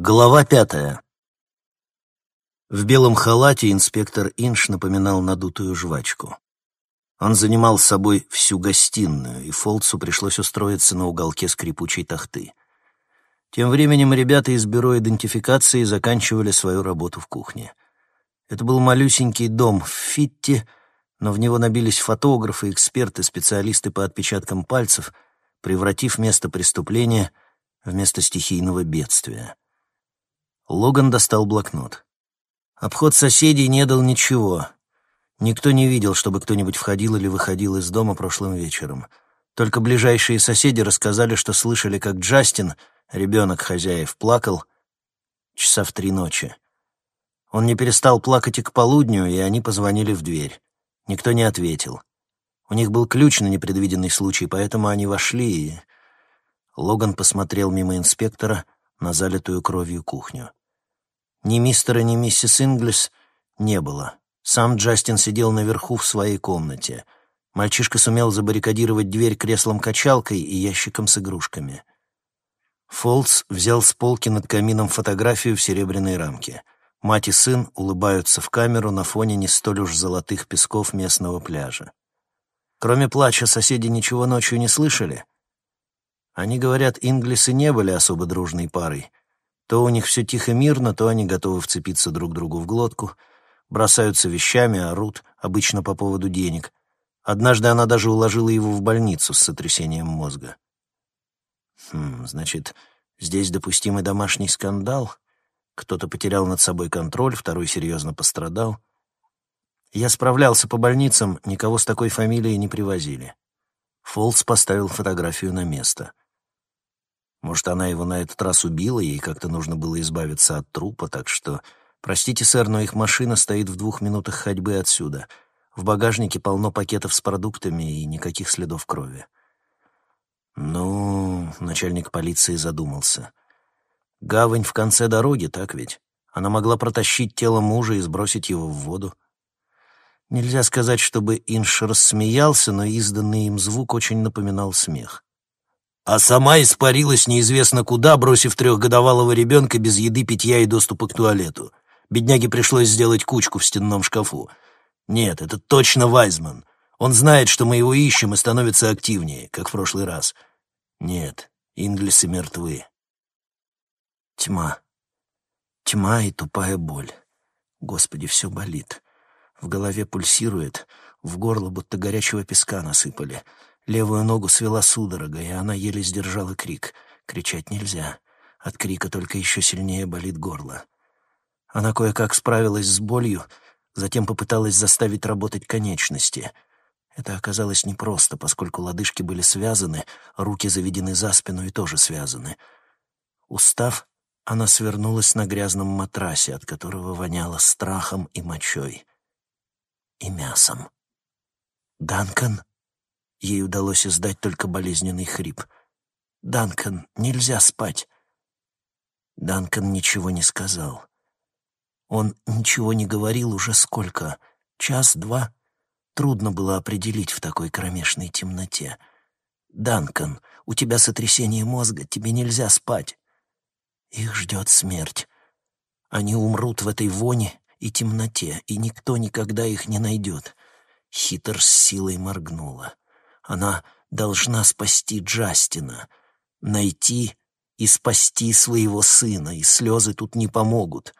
Глава пятая. В белом халате инспектор Инш напоминал надутую жвачку. Он занимал с собой всю гостиную, и Фолцу пришлось устроиться на уголке скрипучей тахты. Тем временем ребята из бюро идентификации заканчивали свою работу в кухне. Это был малюсенький дом в Фитте, но в него набились фотографы, эксперты, специалисты по отпечаткам пальцев, превратив место преступления в место стихийного бедствия. Логан достал блокнот. Обход соседей не дал ничего. Никто не видел, чтобы кто-нибудь входил или выходил из дома прошлым вечером. Только ближайшие соседи рассказали, что слышали, как Джастин, ребенок хозяев, плакал часа в три ночи. Он не перестал плакать и к полудню, и они позвонили в дверь. Никто не ответил. У них был ключ на непредвиденный случай, поэтому они вошли, и... Логан посмотрел мимо инспектора на залитую кровью кухню. Ни мистера, ни миссис Инглис не было. Сам Джастин сидел наверху в своей комнате. Мальчишка сумел забаррикадировать дверь креслом-качалкой и ящиком с игрушками. Фолтс взял с полки над камином фотографию в серебряной рамке. Мать и сын улыбаются в камеру на фоне не столь уж золотых песков местного пляжа. Кроме плача, соседи ничего ночью не слышали. Они говорят, Инглисы не были особо дружной парой — то у них все тихо-мирно, то они готовы вцепиться друг другу в глотку, бросаются вещами, орут, обычно по поводу денег. Однажды она даже уложила его в больницу с сотрясением мозга. Хм, значит, здесь допустимый домашний скандал? Кто-то потерял над собой контроль, второй серьезно пострадал. Я справлялся по больницам, никого с такой фамилией не привозили. Фолс поставил фотографию на место — может, она его на этот раз убила, ей как-то нужно было избавиться от трупа, так что... Простите, сэр, но их машина стоит в двух минутах ходьбы отсюда. В багажнике полно пакетов с продуктами и никаких следов крови. Ну, начальник полиции задумался. Гавань в конце дороги, так ведь? Она могла протащить тело мужа и сбросить его в воду. Нельзя сказать, чтобы Инш рассмеялся, но изданный им звук очень напоминал смех а сама испарилась неизвестно куда, бросив трехгодовалого ребенка без еды, питья и доступа к туалету. Бедняге пришлось сделать кучку в стенном шкафу. Нет, это точно Вайзман. Он знает, что мы его ищем и становится активнее, как в прошлый раз. Нет, Инглисы мертвы. Тьма. Тьма и тупая боль. Господи, все болит. В голове пульсирует, в горло будто горячего песка насыпали — Левую ногу свела судорога, и она еле сдержала крик. Кричать нельзя. От крика только еще сильнее болит горло. Она кое-как справилась с болью, затем попыталась заставить работать конечности. Это оказалось непросто, поскольку лодыжки были связаны, руки заведены за спину и тоже связаны. Устав, она свернулась на грязном матрасе, от которого воняло страхом и мочой. И мясом. «Данкан?» Ей удалось издать только болезненный хрип. «Данкан, нельзя спать!» Данкан ничего не сказал. Он ничего не говорил уже сколько? Час-два? Трудно было определить в такой кромешной темноте. «Данкан, у тебя сотрясение мозга, тебе нельзя спать!» Их ждет смерть. Они умрут в этой воне и темноте, и никто никогда их не найдет. Хитр с силой моргнула. Она должна спасти Джастина, найти и спасти своего сына, и слезы тут не помогут.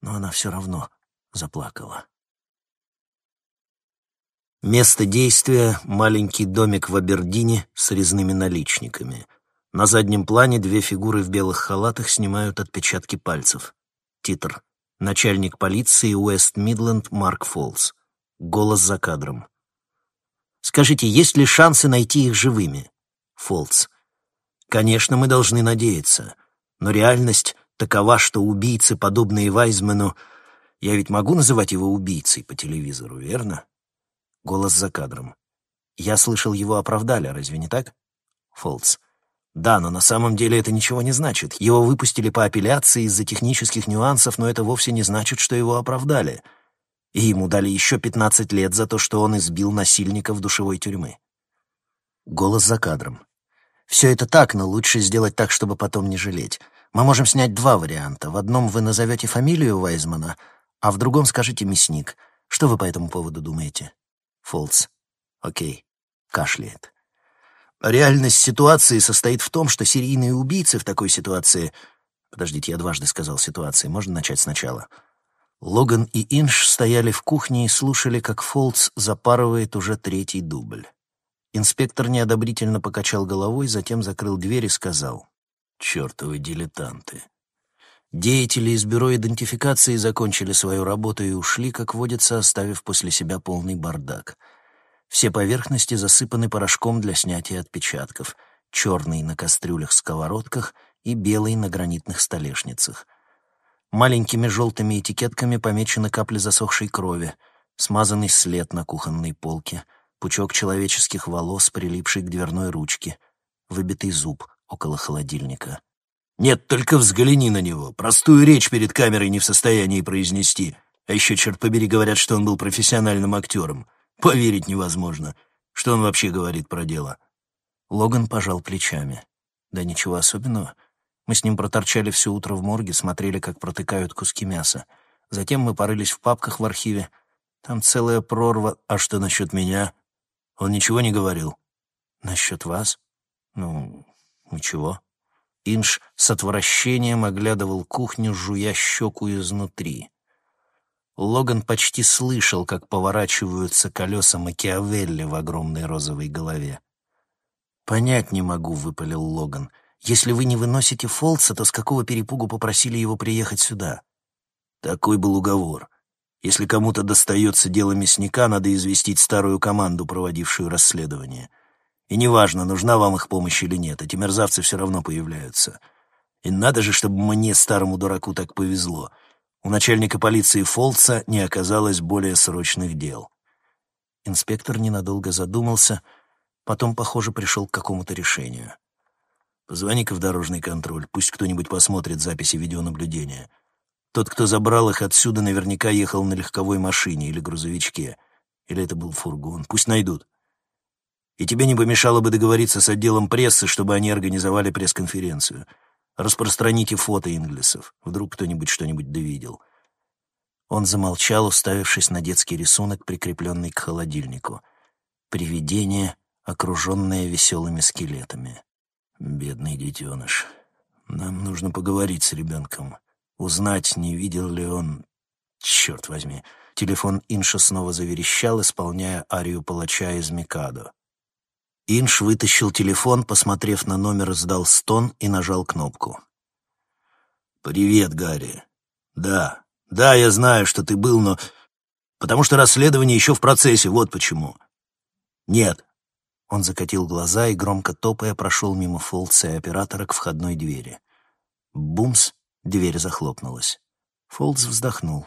Но она все равно заплакала. Место действия — маленький домик в Абердине с резными наличниками. На заднем плане две фигуры в белых халатах снимают отпечатки пальцев. Титр. Начальник полиции Уэст-Мидленд Марк Фолс. Голос за кадром. Скажите, есть ли шансы найти их живыми? Фолц. Конечно, мы должны надеяться. Но реальность такова, что убийцы, подобные Вайзмену... Я ведь могу называть его убийцей по телевизору, верно? Голос за кадром. Я слышал, его оправдали, разве не так? Фолц. Да, но на самом деле это ничего не значит. Его выпустили по апелляции из-за технических нюансов, но это вовсе не значит, что его оправдали и ему дали еще пятнадцать лет за то, что он избил насильника в душевой тюрьмы. Голос за кадром. Все это так, но лучше сделать так, чтобы потом не жалеть. Мы можем снять два варианта. В одном вы назовете фамилию Вайзмана, а в другом скажете «мясник». Что вы по этому поводу думаете? Фолц. Окей. Кашляет. Реальность ситуации состоит в том, что серийные убийцы в такой ситуации... Подождите, я дважды сказал ситуации. Можно начать сначала? Логан и Инш стояли в кухне и слушали, как Фолц запарывает уже третий дубль. Инспектор неодобрительно покачал головой, затем закрыл дверь и сказал, «Чертовы дилетанты». Деятели из бюро идентификации закончили свою работу и ушли, как водится, оставив после себя полный бардак — все поверхности засыпаны порошком для снятия отпечатков, черный на кастрюлях-сковородках и белый на гранитных столешницах. Маленькими желтыми этикетками помечены капли засохшей крови, смазанный след на кухонной полке, пучок человеческих волос, прилипший к дверной ручке, выбитый зуб около холодильника. «Нет, только взгляни на него. Простую речь перед камерой не в состоянии произнести. А еще, черт побери, говорят, что он был профессиональным актером. Поверить невозможно. Что он вообще говорит про дело? Логан пожал плечами. Да ничего особенного. Мы с ним проторчали все утро в морге, смотрели, как протыкают куски мяса. Затем мы порылись в папках в архиве. Там целая прорва. А что насчет меня? Он ничего не говорил. Насчет вас? Ну, ничего. Инш с отвращением оглядывал кухню, жуя щеку изнутри. Логан почти слышал, как поворачиваются колеса Макиавелли в огромной розовой голове. «Понять не могу», — выпалил Логан. «Если вы не выносите Фолца, то с какого перепугу попросили его приехать сюда?» Такой был уговор. Если кому-то достается дело мясника, надо известить старую команду, проводившую расследование. И неважно, нужна вам их помощь или нет, эти мерзавцы все равно появляются. И надо же, чтобы мне, старому дураку, так повезло — у начальника полиции Фолца не оказалось более срочных дел. Инспектор ненадолго задумался, потом, похоже, пришел к какому-то решению. «Позвони-ка в дорожный контроль, пусть кто-нибудь посмотрит записи видеонаблюдения. Тот, кто забрал их отсюда, наверняка ехал на легковой машине или грузовичке. Или это был фургон. Пусть найдут. И тебе не помешало бы договориться с отделом прессы, чтобы они организовали пресс-конференцию». Распространите фото Инглисов. Вдруг кто-нибудь что-нибудь довидел». Он замолчал, уставившись на детский рисунок, прикрепленный к холодильнику. Привидение, окруженное веселыми скелетами. «Бедный детеныш. Нам нужно поговорить с ребенком. Узнать, не видел ли он... Черт возьми!» Телефон Инша снова заверещал, исполняя арию палача из Микадо. Инш вытащил телефон, посмотрев на номер, сдал стон и нажал кнопку. «Привет, Гарри. Да, да, я знаю, что ты был, но... Потому что расследование еще в процессе, вот почему. Нет». Он закатил глаза и, громко топая, прошел мимо Фолтса и оператора к входной двери. Бумс, дверь захлопнулась. Фолтс вздохнул.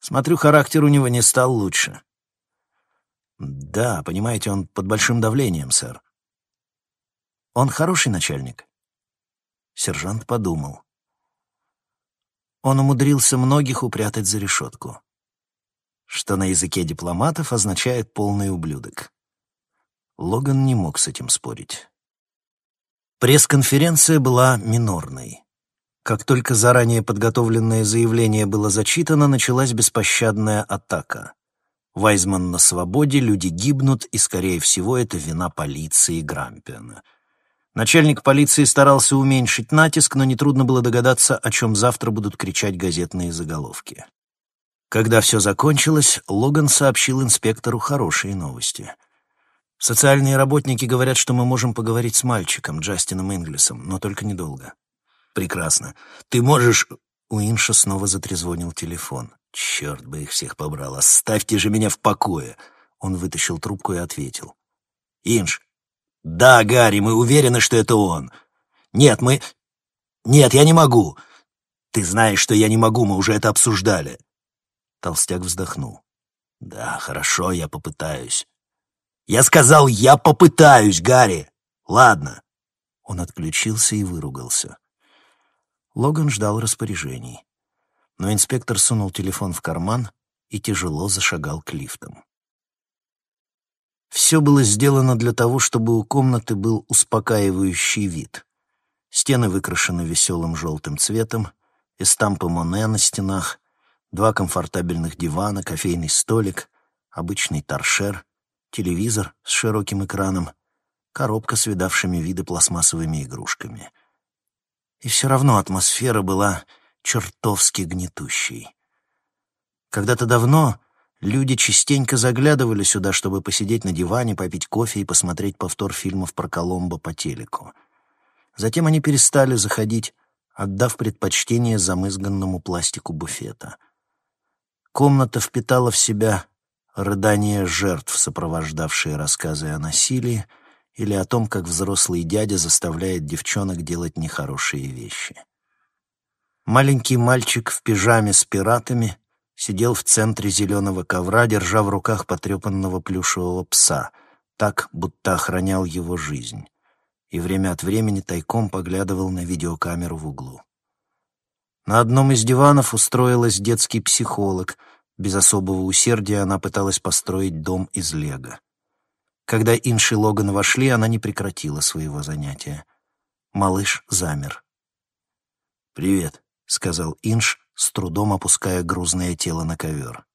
«Смотрю, характер у него не стал лучше. «Да, понимаете, он под большим давлением, сэр». «Он хороший начальник?» Сержант подумал. Он умудрился многих упрятать за решетку, что на языке дипломатов означает «полный ублюдок». Логан не мог с этим спорить. Пресс-конференция была минорной. Как только заранее подготовленное заявление было зачитано, началась беспощадная атака. Вайзман на свободе, люди гибнут, и, скорее всего, это вина полиции Грампиана. Начальник полиции старался уменьшить натиск, но нетрудно было догадаться, о чем завтра будут кричать газетные заголовки. Когда все закончилось, Логан сообщил инспектору хорошие новости. «Социальные работники говорят, что мы можем поговорить с мальчиком, Джастином Инглисом, но только недолго». «Прекрасно. Ты можешь...» У Инша снова затрезвонил телефон. «Черт бы их всех побрал! Оставьте же меня в покое!» Он вытащил трубку и ответил. «Инж!» «Да, Гарри, мы уверены, что это он!» «Нет, мы...» «Нет, я не могу!» «Ты знаешь, что я не могу, мы уже это обсуждали!» Толстяк вздохнул. «Да, хорошо, я попытаюсь». «Я сказал, я попытаюсь, Гарри!» «Ладно». Он отключился и выругался. Логан ждал распоряжений но инспектор сунул телефон в карман и тяжело зашагал к лифтам. Все было сделано для того, чтобы у комнаты был успокаивающий вид. Стены выкрашены веселым желтым цветом, эстампы Моне на стенах, два комфортабельных дивана, кофейный столик, обычный торшер, телевизор с широким экраном, коробка с видавшими виды пластмассовыми игрушками. И все равно атмосфера была чертовски гнетущей. Когда-то давно люди частенько заглядывали сюда, чтобы посидеть на диване, попить кофе и посмотреть повтор фильмов про Коломбо по телеку. Затем они перестали заходить, отдав предпочтение замызганному пластику буфета. Комната впитала в себя рыдания жертв, сопровождавшие рассказы о насилии, или о том, как взрослый дядя заставляет девчонок делать нехорошие вещи. Маленький мальчик в пижаме с пиратами сидел в центре зеленого ковра, держа в руках потрепанного плюшевого пса, так, будто охранял его жизнь, и время от времени тайком поглядывал на видеокамеру в углу. На одном из диванов устроилась детский психолог. Без особого усердия она пыталась построить дом из лего. Когда Инши и Логан вошли, она не прекратила своего занятия. Малыш замер. «Привет», — сказал Инш, с трудом опуская грузное тело на ковер.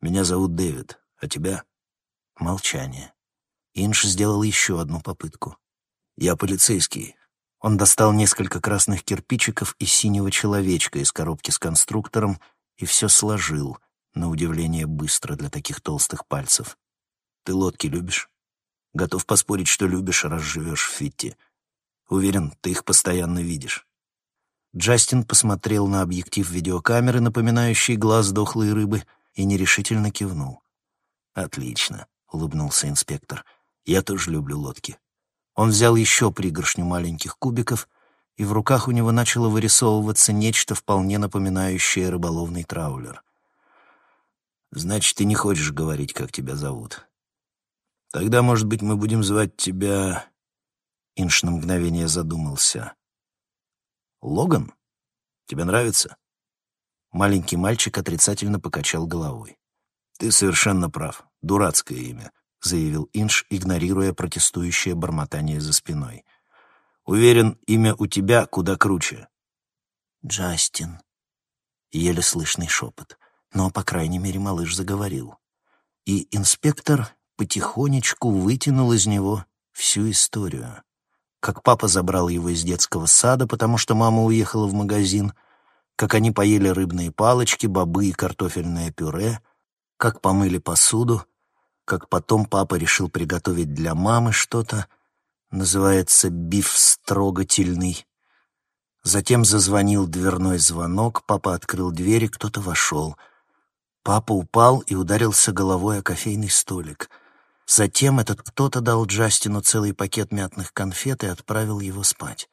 «Меня зовут Дэвид, а тебя?» Молчание. Инш сделал еще одну попытку. «Я полицейский». Он достал несколько красных кирпичиков и синего человечка из коробки с конструктором и все сложил, на удивление быстро для таких толстых пальцев. «Ты лодки любишь?» «Готов поспорить, что любишь, раз живешь в Фитте. Уверен, ты их постоянно видишь». Джастин посмотрел на объектив видеокамеры, напоминающий глаз дохлой рыбы, и нерешительно кивнул. «Отлично», — улыбнулся инспектор. «Я тоже люблю лодки». Он взял еще пригоршню маленьких кубиков, и в руках у него начало вырисовываться нечто вполне напоминающее рыболовный траулер. «Значит, ты не хочешь говорить, как тебя зовут. Тогда, может быть, мы будем звать тебя...» Инш на мгновение задумался. «Логан? Тебе нравится?» Маленький мальчик отрицательно покачал головой. «Ты совершенно прав. Дурацкое имя», — заявил Инш, игнорируя протестующее бормотание за спиной. «Уверен, имя у тебя куда круче». «Джастин», — еле слышный шепот, но, по крайней мере, малыш заговорил. И инспектор потихонечку вытянул из него всю историю как папа забрал его из детского сада, потому что мама уехала в магазин, как они поели рыбные палочки, бобы и картофельное пюре, как помыли посуду, как потом папа решил приготовить для мамы что-то, называется биф строгательный. Затем зазвонил дверной звонок, папа открыл дверь, и кто-то вошел. Папа упал и ударился головой о кофейный столик — Затем этот кто-то дал Джастину целый пакет мятных конфет и отправил его спать.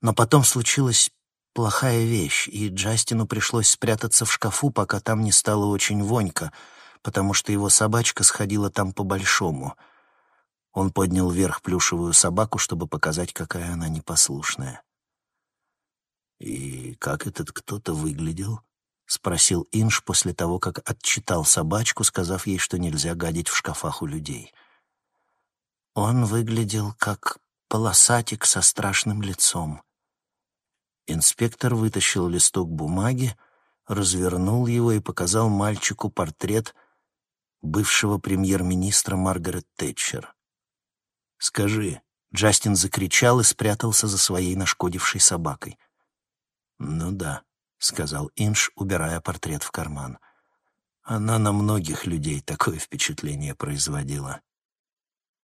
Но потом случилась плохая вещь, и Джастину пришлось спрятаться в шкафу, пока там не стало очень вонько, потому что его собачка сходила там по-большому. Он поднял вверх плюшевую собаку, чтобы показать, какая она непослушная. «И как этот кто-то выглядел?» — спросил Инш после того, как отчитал собачку, сказав ей, что нельзя гадить в шкафах у людей. Он выглядел как полосатик со страшным лицом. Инспектор вытащил листок бумаги, развернул его и показал мальчику портрет бывшего премьер-министра Маргарет Тэтчер. «Скажи», — Джастин закричал и спрятался за своей нашкодившей собакой. «Ну да», — сказал Инш, убирая портрет в карман. Она на многих людей такое впечатление производила.